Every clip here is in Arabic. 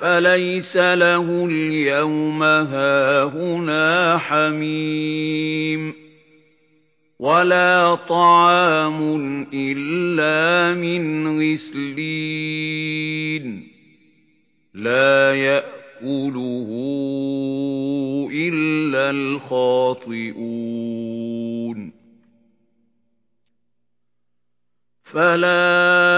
فَلَيْسَ لَهُ الْيَوْمَ هَاهُنَا حَمِيمٌ وَلَا طَعَامٌ إِلَّا مِنْ غِسْلِينٍ لَا يَأْكُلُهُ إِلَّا الْخَاطِئُونَ فَلَا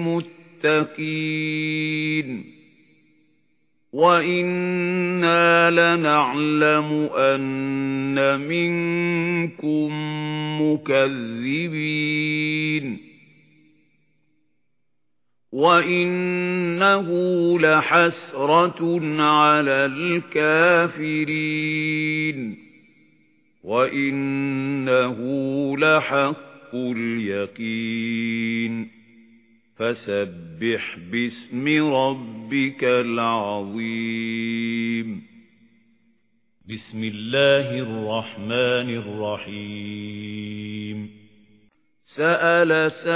لِّلْمُتَّقِينَ. وَإِنَّا لَنَعْلَمُ أَنَّ مِنكُم مُّكَذِّبِينَ. وَإِنَّهُ لَحَسْرَةٌ عَلَى الْكَافِرِينَ. وَإِنَّهُ لَحَقُّ الْيَقِينِ. فَسَبِّحْ بِاسْمِ رَبِّكَ الْعَظِيمِ. بسم الله الرحمن الرحيم. سأل سائل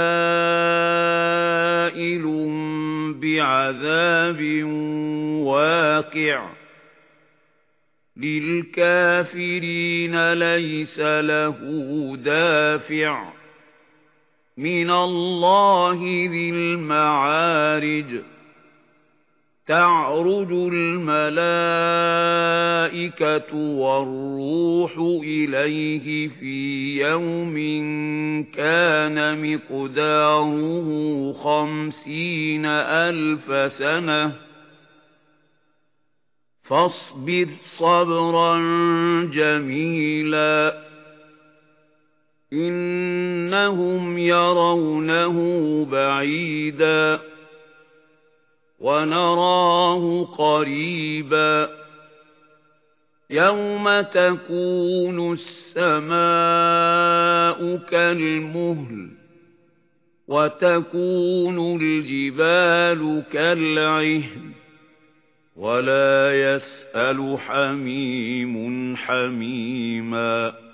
بعذاب واقع. للكافرين ليس له دافع. من الله ذي المعارج. تعرج الملائكة والروح إليه في يوم كان مقداره خمسين ألف سنة. فاصبر صبرا جميلا. إنهم يرونه بعيدا ونراه قريبا يوم تكون السماء كالمهل وتكون الجبال كالعهن ولا يسأل حميم حميما